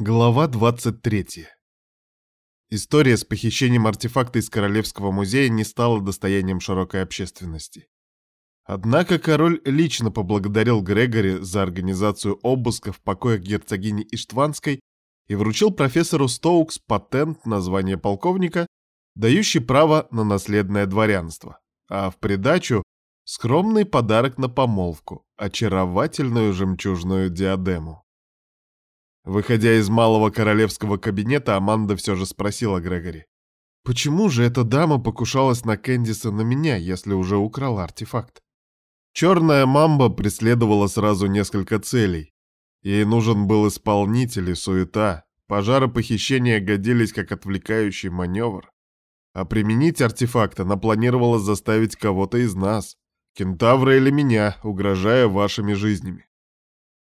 Глава 23. История с похищением артефакта из Королевского музея не стала достоянием широкой общественности. Однако король лично поблагодарил Грегори за организацию обыска в покоях герцогини Иштванской и вручил профессору Стоукс патент на звание полковника, дающий право на наследное дворянство, а в придачу скромный подарок на помолвку – очаровательную жемчужную диадему. Выходя из малого королевского кабинета, Аманда все же спросила Грегори. «Почему же эта дама покушалась на Кэндиса на меня, если уже украла артефакт?» Черная мамба преследовала сразу несколько целей. Ей нужен был исполнитель и суета. Пожары похищения годились как отвлекающий маневр. А применить артефакт она планировала заставить кого-то из нас, кентавра или меня, угрожая вашими жизнями.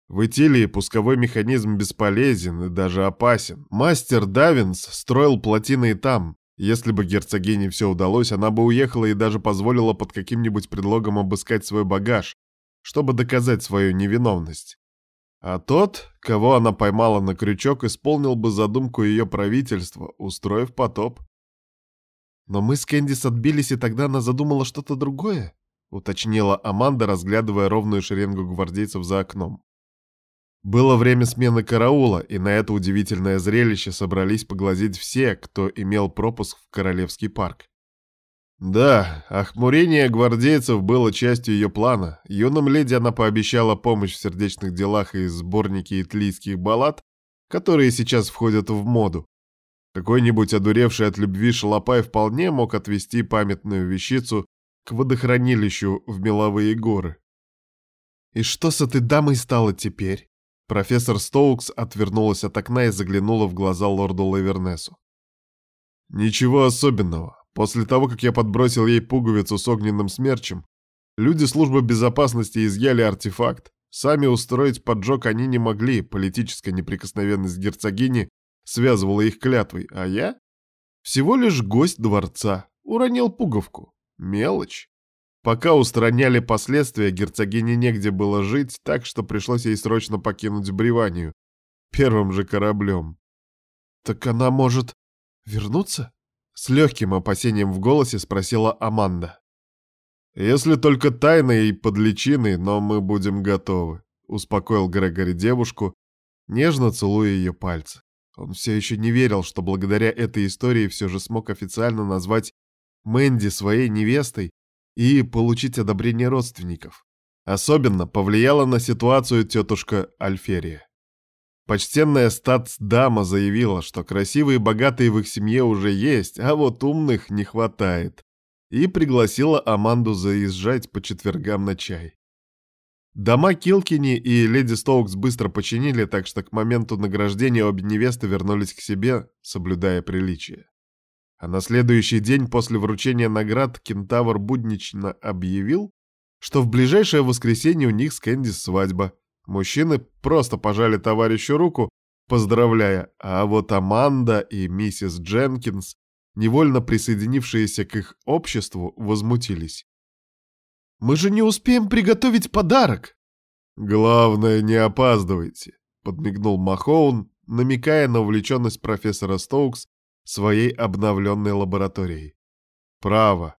В Итилии пусковой механизм бесполезен и даже опасен. Мастер Давинс строил плотины и там. Если бы герцогине все удалось, она бы уехала и даже позволила под каким-нибудь предлогом обыскать свой багаж, чтобы доказать свою невиновность. А тот, кого она поймала на крючок, исполнил бы задумку ее правительства, устроив потоп. «Но мы с Кэндис отбились, и тогда она задумала что-то другое», — уточнила Аманда, разглядывая ровную шеренгу гвардейцев за окном. Было время смены караула, и на это удивительное зрелище собрались поглазеть все, кто имел пропуск в Королевский парк. Да, охмурение гвардейцев было частью ее плана. Юным леди она пообещала помощь в сердечных делах и сборнике итлийских баллад, которые сейчас входят в моду. Какой-нибудь одуревший от любви шалопай вполне мог отвести памятную вещицу к водохранилищу в меловые горы. «И что с этой дамой стало теперь?» Профессор Стоукс отвернулась от окна и заглянула в глаза лорду Лавернесу. «Ничего особенного. После того, как я подбросил ей пуговицу с огненным смерчем, люди службы безопасности изъяли артефакт. Сами устроить поджог они не могли, политическая неприкосновенность герцогини связывала их клятвой, а я? Всего лишь гость дворца, уронил пуговку. Мелочь. Пока устраняли последствия, герцогине негде было жить, так что пришлось ей срочно покинуть Бреванию. Первым же кораблем. «Так она может вернуться?» С легким опасением в голосе спросила Аманда. «Если только тайной и под личиной, но мы будем готовы», — успокоил Грегори девушку, нежно целуя ее пальцы. Он все еще не верил, что благодаря этой истории все же смог официально назвать Мэнди своей невестой и получить одобрение родственников. Особенно повлияла на ситуацию тетушка Альферия. Почтенная статс-дама заявила, что красивые и богатые в их семье уже есть, а вот умных не хватает, и пригласила Аманду заезжать по четвергам на чай. Дома Килкини и леди Стоукс быстро починили, так что к моменту награждения обе невесты вернулись к себе, соблюдая приличие. А на следующий день после вручения наград кентавр буднично объявил, что в ближайшее воскресенье у них с Кэнди свадьба. Мужчины просто пожали товарищу руку, поздравляя, а вот Аманда и миссис Дженкинс, невольно присоединившиеся к их обществу, возмутились. «Мы же не успеем приготовить подарок!» «Главное, не опаздывайте», — подмигнул Махоун, намекая на увлеченность профессора Стоукс своей обновленной лабораторией. Право.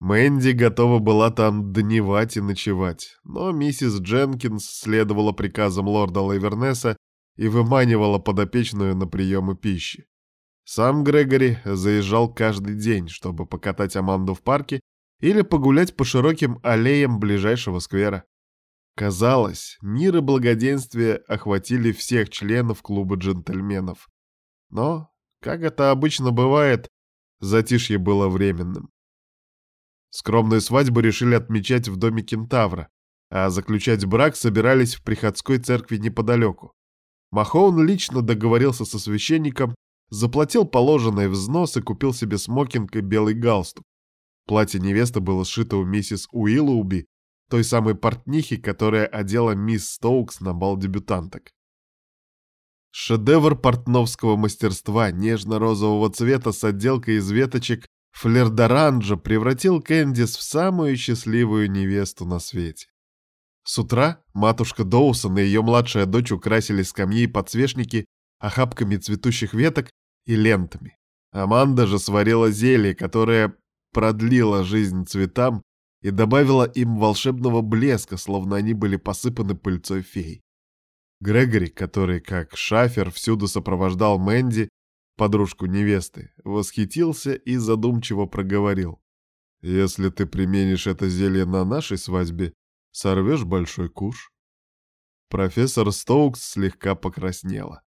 Мэнди готова была там дневать и ночевать, но миссис Дженкинс следовала приказам лорда Лавернеса и выманивала подопечную на приемы пищи. Сам Грегори заезжал каждый день, чтобы покатать Аманду в парке или погулять по широким аллеям ближайшего сквера. Казалось, мир и благоденствие охватили всех членов клуба джентльменов. Но как это обычно бывает, затишье было временным. Скромную свадьбу решили отмечать в доме кентавра, а заключать брак собирались в приходской церкви неподалеку. Махоун лично договорился со священником, заплатил положенный взнос и купил себе смокинг и белый галстук. Платье невесты было сшито у миссис Уиллоуби, той самой портнихи, которая одела мисс Стоукс на бал дебютанток. Шедевр портновского мастерства нежно-розового цвета с отделкой из веточек флердоранжа превратил Кэндис в самую счастливую невесту на свете. С утра матушка Доусон и ее младшая дочь украсили скамьи и подсвечники охапками цветущих веток и лентами. Аманда же сварила зелье, которое продлило жизнь цветам и добавила им волшебного блеска, словно они были посыпаны пыльцой фей. Грегори, который, как шафер, всюду сопровождал Мэнди, подружку невесты, восхитился и задумчиво проговорил. «Если ты применишь это зелье на нашей свадьбе, сорвешь большой куш». Профессор Стоукс слегка покраснела.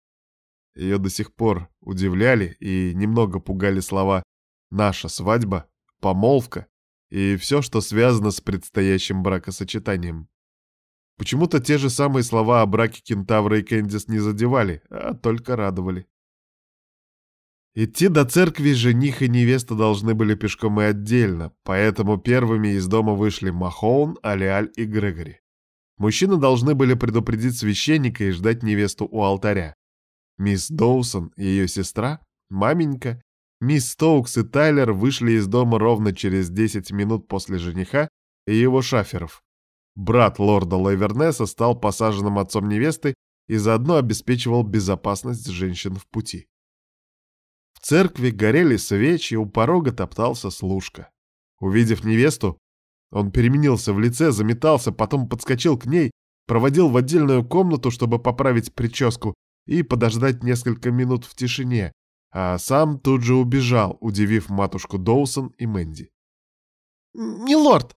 Ее до сих пор удивляли и немного пугали слова «наша свадьба», «помолвка» и все, что связано с предстоящим бракосочетанием. Почему-то те же самые слова о браке Кентавра и Кэндис не задевали, а только радовали. Идти до церкви жених и невеста должны были пешком и отдельно, поэтому первыми из дома вышли Махоун, Алиаль и Грегори. Мужчины должны были предупредить священника и ждать невесту у алтаря. Мисс Доусон ее сестра, маменька, мисс Стоукс и Тайлер вышли из дома ровно через 10 минут после жениха и его шаферов. Брат лорда Лайвернеса стал посаженным отцом невесты и заодно обеспечивал безопасность женщин в пути. В церкви горели свечи, у порога топтался служка. Увидев невесту, он переменился в лице, заметался, потом подскочил к ней, проводил в отдельную комнату, чтобы поправить прическу, и подождать несколько минут в тишине, а сам тут же убежал, удивив матушку Доусон и Мэнди. «Милорд!»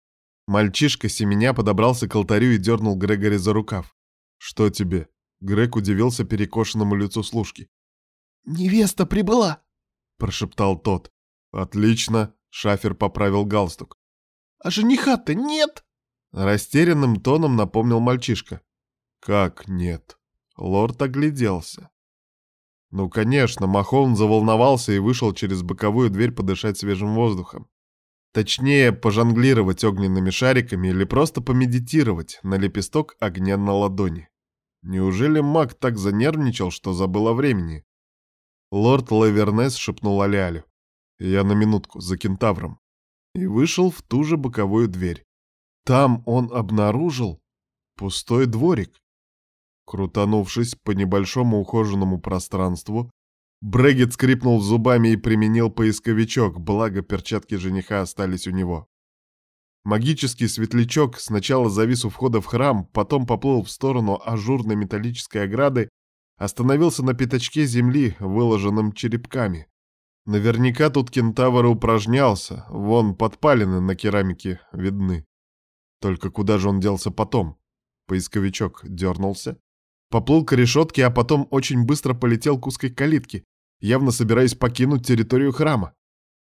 Мальчишка семеня подобрался к алтарю и дернул Грегори за рукав. «Что тебе?» Грег удивился перекошенному лицу служки. «Невеста прибыла!» — прошептал тот. «Отлично!» — Шафер поправил галстук. «А жениха-то нет!» Растерянным тоном напомнил мальчишка. «Как нет?» Лорд огляделся. Ну, конечно, Махон заволновался и вышел через боковую дверь подышать свежим воздухом. Точнее, пожонглировать огненными шариками или просто помедитировать на лепесток огня на ладони. Неужели маг так занервничал, что забыл о времени? Лорд Лавернес шепнул Алялю. Я на минутку, за кентавром. И вышел в ту же боковую дверь. Там он обнаружил пустой дворик. Крутанувшись по небольшому ухоженному пространству, Брэггет скрипнул зубами и применил поисковичок, благо перчатки жениха остались у него. Магический светлячок сначала завис у входа в храм, потом поплыл в сторону ажурной металлической ограды, остановился на пятачке земли, выложенном черепками. Наверняка тут кентавр упражнялся, вон подпалины на керамике видны. Только куда же он делся потом? Поисковичок дернулся, Поплыл к решетке, а потом очень быстро полетел к узкой калитке, явно собираясь покинуть территорию храма.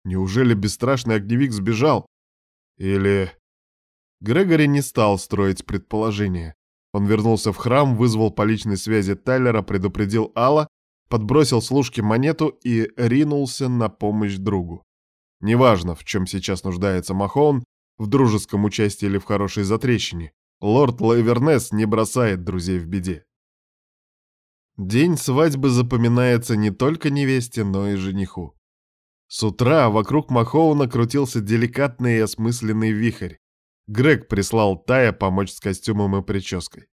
Неужели бесстрашный огневик сбежал? Или... Грегори не стал строить предположения. Он вернулся в храм, вызвал по личной связи Тайлера, предупредил Алла, подбросил служке монету и ринулся на помощь другу. Неважно, в чем сейчас нуждается Махон, в дружеском участии или в хорошей затрещине, лорд Лайвернес не бросает друзей в беде. День свадьбы запоминается не только невесте, но и жениху. С утра вокруг Махоуна крутился деликатный и осмысленный вихрь. Грег прислал Тая помочь с костюмом и прической.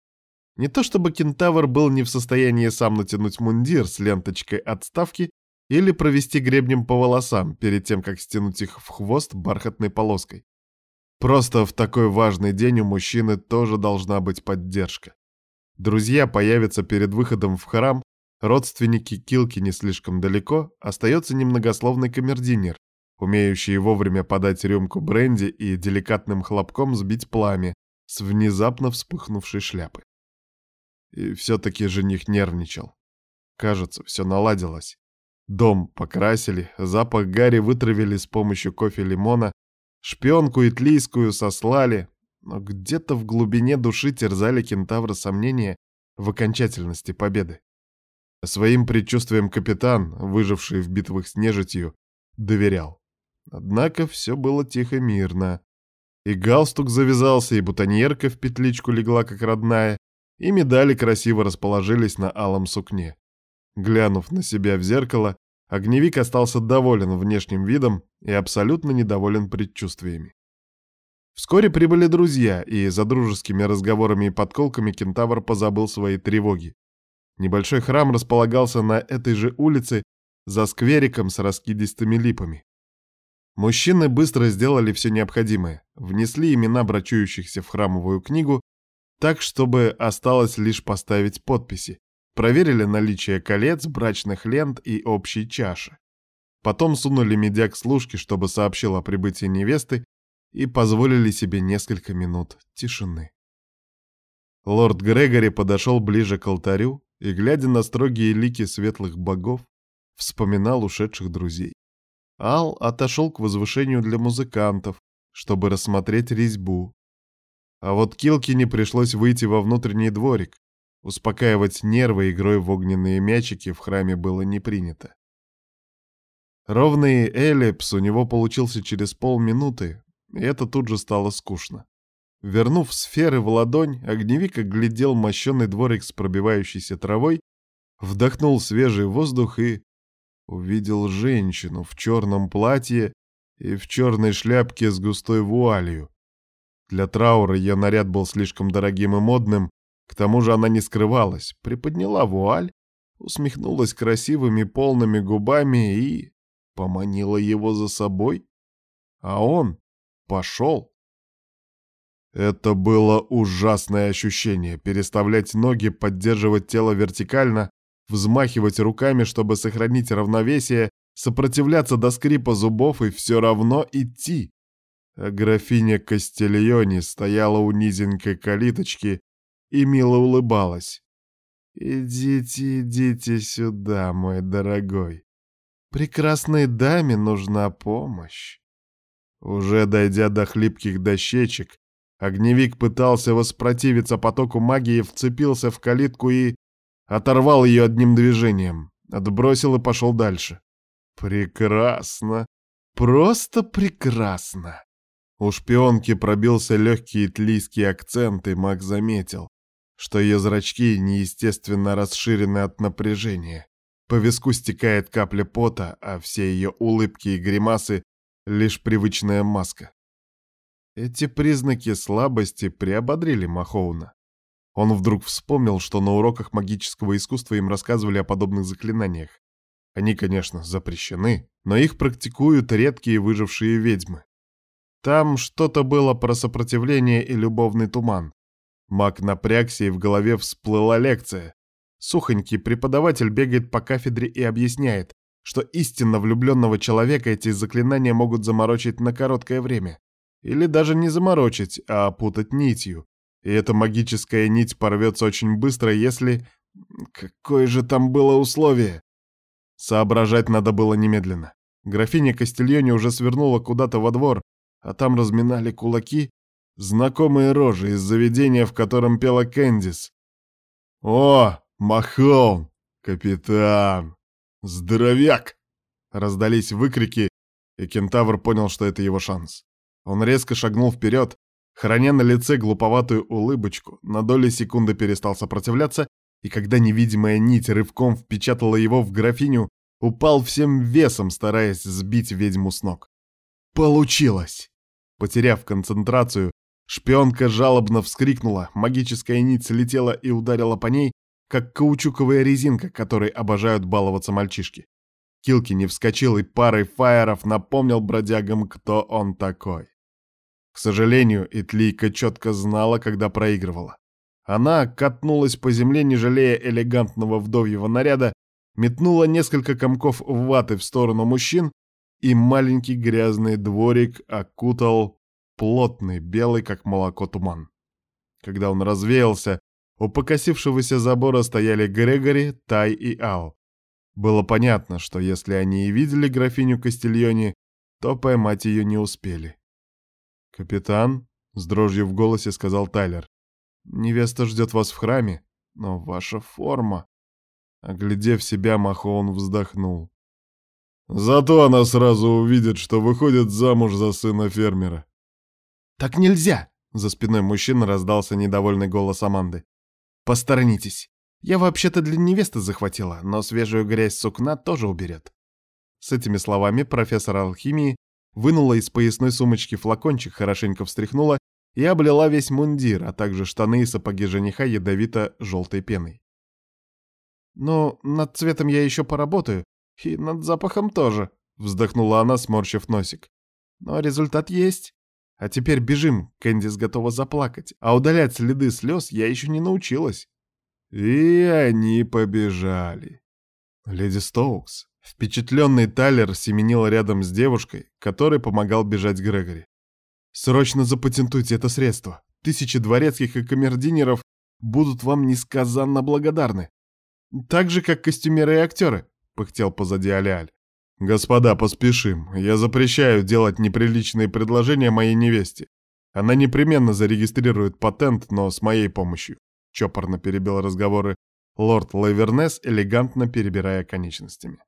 Не то чтобы кентавр был не в состоянии сам натянуть мундир с ленточкой отставки или провести гребнем по волосам перед тем, как стянуть их в хвост бархатной полоской. Просто в такой важный день у мужчины тоже должна быть поддержка. Друзья появятся перед выходом в храм, родственники Килки не слишком далеко, остается немногословный камердинер, умеющий вовремя подать рюмку бренди и деликатным хлопком сбить пламя с внезапно вспыхнувшей шляпы. И все-таки жених нервничал. Кажется, все наладилось. Дом покрасили, запах гари вытравили с помощью кофе-лимона, шпионку итлийскую сослали, но где-то в глубине души терзали кентавра сомнения в окончательности победы. Своим предчувствием капитан, выживший в битвах с нежитью, доверял. Однако все было тихо-мирно. И галстук завязался, и бутоньерка в петличку легла как родная, и медали красиво расположились на алом сукне. Глянув на себя в зеркало, огневик остался доволен внешним видом и абсолютно недоволен предчувствиями. Вскоре прибыли друзья, и за дружескими разговорами и подколками кентавр позабыл свои тревоги. Небольшой храм располагался на этой же улице за сквериком с раскидистыми липами. Мужчины быстро сделали все необходимое, внесли имена брачующихся в храмовую книгу, так, чтобы осталось лишь поставить подписи, проверили наличие колец, брачных лент и общей чаши. Потом сунули медяк служке, чтобы сообщил о прибытии невесты, и позволили себе несколько минут тишины. Лорд Грегори подошел ближе к алтарю и, глядя на строгие лики светлых богов, вспоминал ушедших друзей. Ал отошел к возвышению для музыкантов, чтобы рассмотреть резьбу. А вот Килкине пришлось выйти во внутренний дворик. Успокаивать нервы игрой в огненные мячики в храме было не принято. Ровный эллипс у него получился через полминуты, и это тут же стало скучно. Вернув сферы в ладонь, огневик оглядел мощенный дворик с пробивающейся травой, вдохнул свежий воздух и увидел женщину в черном платье и в черной шляпке с густой вуалью. Для траура ее наряд был слишком дорогим и модным, к тому же она не скрывалась, приподняла вуаль, усмехнулась красивыми полными губами и поманила его за собой. А он пошел. Это было ужасное ощущение — переставлять ноги, поддерживать тело вертикально, взмахивать руками, чтобы сохранить равновесие, сопротивляться до скрипа зубов и все равно идти. А графиня Кастильони стояла у низенькой калиточки и мило улыбалась. «Идите, идите сюда, мой дорогой. Прекрасной даме нужна помощь». Уже дойдя до хлипких дощечек, огневик пытался воспротивиться потоку магии, вцепился в калитку и Оторвал ее одним движением, отбросил и пошел дальше. Прекрасно. Просто прекрасно. У шпионки пробился легкий итлийский акцент, и Мак заметил, что ее зрачки неестественно расширены от напряжения. По виску стекает капля пота, а все ее улыбки и гримасы — лишь привычная маска. Эти признаки слабости приободрили Махоуна. Он вдруг вспомнил, что на уроках магического искусства им рассказывали о подобных заклинаниях. Они, конечно, запрещены, но их практикуют редкие выжившие ведьмы. Там что-то было про сопротивление и любовный туман. Маг напрягся, и в голове всплыла лекция. Сухонький преподаватель бегает по кафедре и объясняет, что истинно влюбленного человека эти заклинания могут заморочить на короткое время. Или даже не заморочить, а опутать нитью, и эта магическая нить порвется очень быстро, если... Какое же там было условие? Соображать надо было немедленно. Графиня Кастильоне уже свернула куда-то во двор, а там разминали кулаки знакомые рожи из заведения, в котором пела Кэндис. «О, Махон! Капитан! Здоровяк!» Раздались выкрики, и кентавр понял, что это его шанс. Он резко шагнул вперед, Храня на лице глуповатую улыбочку, на доли секунды перестал сопротивляться, и когда невидимая нить рывком впечатала его в графиню, упал всем весом, стараясь сбить ведьму с ног. Получилось! Потеряв концентрацию, шпионка жалобно вскрикнула, магическая нить слетела и ударила по ней, как каучуковая резинка, которой обожают баловаться мальчишки. Килки не вскочил и парой фаеров напомнил бродягам, кто он такой. К сожалению, Итлийка четко знала, когда проигрывала. Она катнулась по земле, не жалея элегантного вдовьего наряда, метнула несколько комков ваты в сторону мужчин, и маленький грязный дворик окутал плотный, белый, как молоко, туман. Когда он развеялся, у покосившегося забора стояли Грегори, Тай и Ал. Было понятно, что если они и видели графиню Кастильони, то поймать ее не успели. «Капитан», — с дрожью в голосе сказал Тайлер, — «невеста ждет вас в храме, но ваша форма...» Оглядев себя, Махон вздохнул. «Зато она сразу увидит, что выходит замуж за сына фермера». «Так нельзя!» — за спиной мужчины раздался недовольный голос Аманды. «Посторонитесь. Я вообще-то для невесты захватила, но свежую грязь сукна тоже уберет». С этими словами профессор алхимии вынула из поясной сумочки флакончик, хорошенько встряхнула и облила весь мундир, а также штаны и сапоги жениха ядовито-желтой пеной. «Ну, над цветом я еще поработаю, и над запахом тоже», — вздохнула она, сморщив носик. «Но результат есть. А теперь бежим, Кэндис готова заплакать, а удалять следы слез я еще не научилась». И они побежали. Леди Стоукс, впечатленный Тайлер семенил рядом с девушкой, которой помогал бежать Грегори. «Срочно запатентуйте это средство. Тысячи дворецких и камердинеров будут вам несказанно благодарны. Так же, как костюмеры и актеры», — пыхтел позади Аляль. «Господа, поспешим. Я запрещаю делать неприличные предложения моей невесте. Она непременно зарегистрирует патент, но с моей помощью», — чопорно перебил разговоры лорд Лавернес, элегантно перебирая конечностями.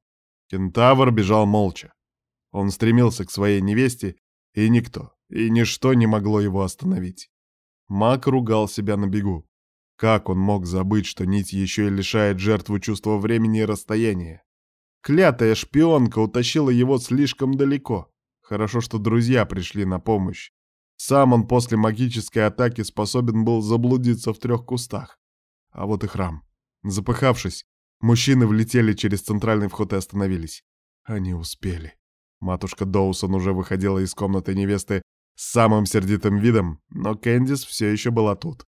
Кентавр бежал молча. Он стремился к своей невесте, и никто, и ничто не могло его остановить. Мак ругал себя на бегу. Как он мог забыть, что нить еще и лишает жертву чувства времени и расстояния? Клятая шпионка утащила его слишком далеко. Хорошо, что друзья пришли на помощь. Сам он после магической атаки способен был заблудиться в трех кустах. А вот и храм. Запыхавшись, мужчины влетели через центральный вход и остановились. Они успели. Матушка Доусон уже выходила из комнаты невесты с самым сердитым видом, но Кэндис все еще была тут.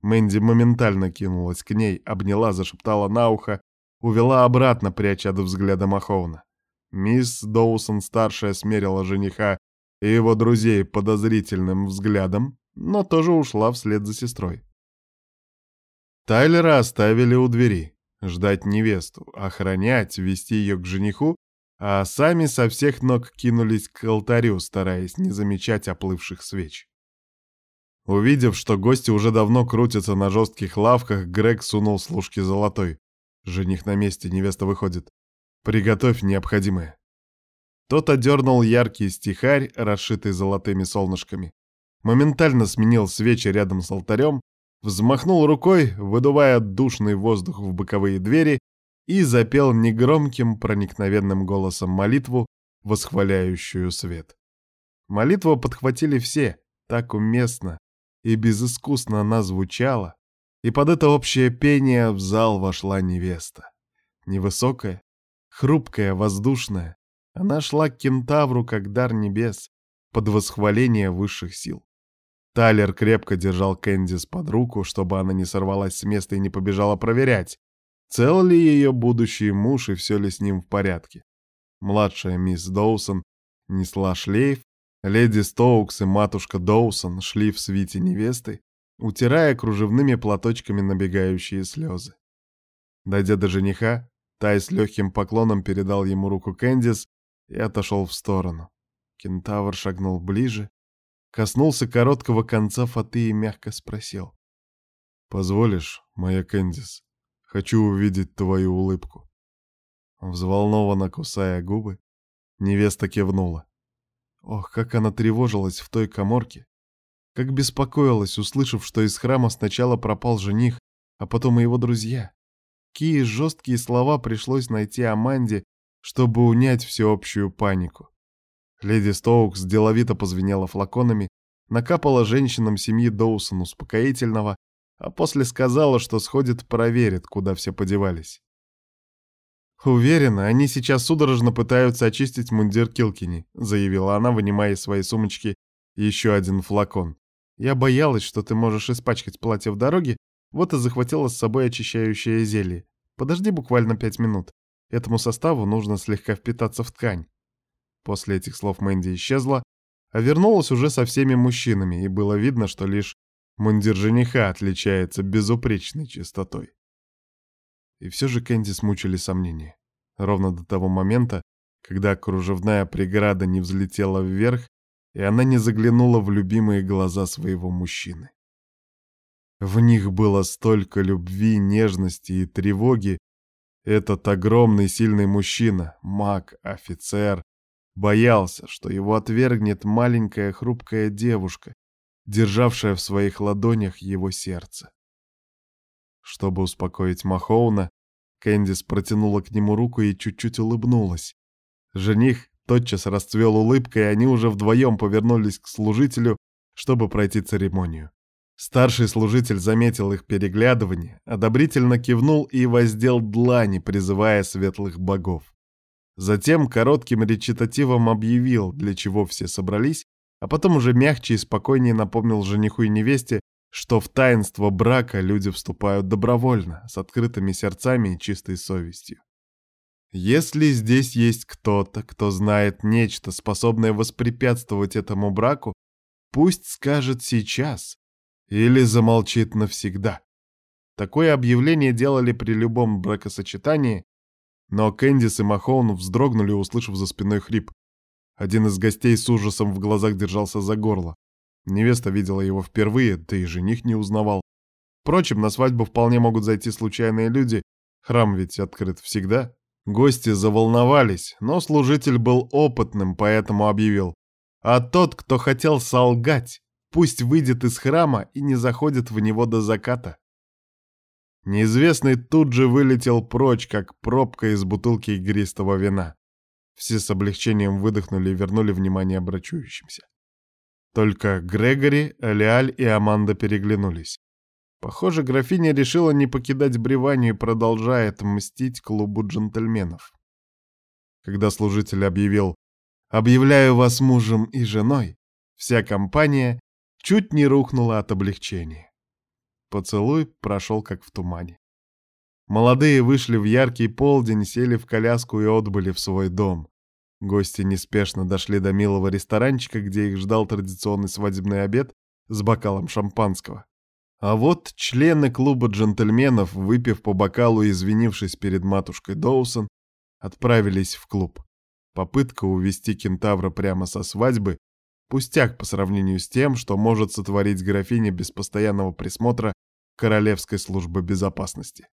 Мэнди моментально кинулась к ней, обняла, зашептала на ухо увела обратно, пряча от взгляда Махоуна. Мисс Доусон-старшая смерила жениха и его друзей подозрительным взглядом, но тоже ушла вслед за сестрой. Тайлера оставили у двери, ждать невесту, охранять, вести ее к жениху, а сами со всех ног кинулись к алтарю, стараясь не замечать оплывших свеч. Увидев, что гости уже давно крутятся на жестких лавках, Грег сунул служке золотой. Жених на месте, невеста выходит. Приготовь необходимое. Тот одернул яркий стихарь, расшитый золотыми солнышками. Моментально сменил свечи рядом с алтарем, взмахнул рукой, выдувая душный воздух в боковые двери, и запел негромким проникновенным голосом молитву, восхваляющую свет. Молитву подхватили все, так уместно и безыскусно она звучала, и под это общее пение в зал вошла невеста. Невысокая, хрупкая, воздушная, она шла к кентавру как дар небес, под восхваление высших сил. Тайлер крепко держал Кэндис под руку, чтобы она не сорвалась с места и не побежала проверять, цел ли ее будущий муж и все ли с ним в порядке. Младшая мисс Доусон несла шлейф, леди Стоукс и матушка Доусон шли в свите невесты, утирая кружевными платочками набегающие слезы. Дойдя до жениха, Тай с легким поклоном передал ему руку Кэндис и отошел в сторону. Кентавр шагнул ближе, коснулся короткого конца фаты и мягко спросил. «Позволишь, моя Кэндис? Хочу увидеть твою улыбку». Взволнованно кусая губы, невеста кивнула. Ох, как она тревожилась в той коморке, как беспокоилась, услышав, что из храма сначала пропал жених, а потом и его друзья. Какие жесткие слова пришлось найти Аманде, чтобы унять всеобщую панику. Леди Стоукс деловито позвенела флаконами, накапала женщинам семьи Доусон успокоительного, а после сказала, что сходит проверит, куда все подевались. «Уверена, они сейчас судорожно пытаются очистить мундир Килкини», заявила она, вынимая из своей сумочки еще один флакон. Я боялась, что ты можешь испачкать платье в дороге, вот и захватила с собой очищающее зелье. Подожди буквально пять минут. Этому составу нужно слегка впитаться в ткань. После этих слов Мэнди исчезла, а вернулась уже со всеми мужчинами, и было видно, что лишь мундир жениха отличается безупречной чистотой. И все же Кэнди смучили сомнения. Ровно до того момента, когда кружевная преграда не взлетела вверх, и она не заглянула в любимые глаза своего мужчины. В них было столько любви, нежности и тревоги. Этот огромный сильный мужчина, маг, офицер, боялся, что его отвергнет маленькая хрупкая девушка, державшая в своих ладонях его сердце. Чтобы успокоить Махоуна, Кэндис протянула к нему руку и чуть-чуть улыбнулась. Жених тотчас расцвел улыбкой, и они уже вдвоем повернулись к служителю, чтобы пройти церемонию. Старший служитель заметил их переглядывание, одобрительно кивнул и воздел длани, призывая светлых богов. Затем коротким речитативом объявил, для чего все собрались, а потом уже мягче и спокойнее напомнил жениху и невесте, что в таинство брака люди вступают добровольно, с открытыми сердцами и чистой совестью. Если здесь есть кто-то, кто знает нечто, способное воспрепятствовать этому браку, пусть скажет сейчас или замолчит навсегда. Такое объявление делали при любом бракосочетании, но Кэндис и Махоун вздрогнули, услышав за спиной хрип. Один из гостей с ужасом в глазах держался за горло. Невеста видела его впервые, да и жених не узнавал. Впрочем, на свадьбу вполне могут зайти случайные люди, храм ведь открыт всегда. Гости заволновались, но служитель был опытным, поэтому объявил. А тот, кто хотел солгать, пусть выйдет из храма и не заходит в него до заката. Неизвестный тут же вылетел прочь, как пробка из бутылки игристого вина. Все с облегчением выдохнули и вернули внимание обрачующимся. Только Грегори, Алиаль и Аманда переглянулись. Похоже, графиня решила не покидать Бреванию и продолжает мстить клубу джентльменов. Когда служитель объявил «Объявляю вас мужем и женой», вся компания чуть не рухнула от облегчения. Поцелуй прошел как в тумане. Молодые вышли в яркий полдень, сели в коляску и отбыли в свой дом. Гости неспешно дошли до милого ресторанчика, где их ждал традиционный свадебный обед с бокалом шампанского. А вот члены клуба джентльменов, выпив по бокалу и извинившись перед матушкой Доусон, отправились в клуб. Попытка увести кентавра прямо со свадьбы Пустяк по сравнению с тем, что может сотворить графиня без постоянного присмотра Королевской службы безопасности.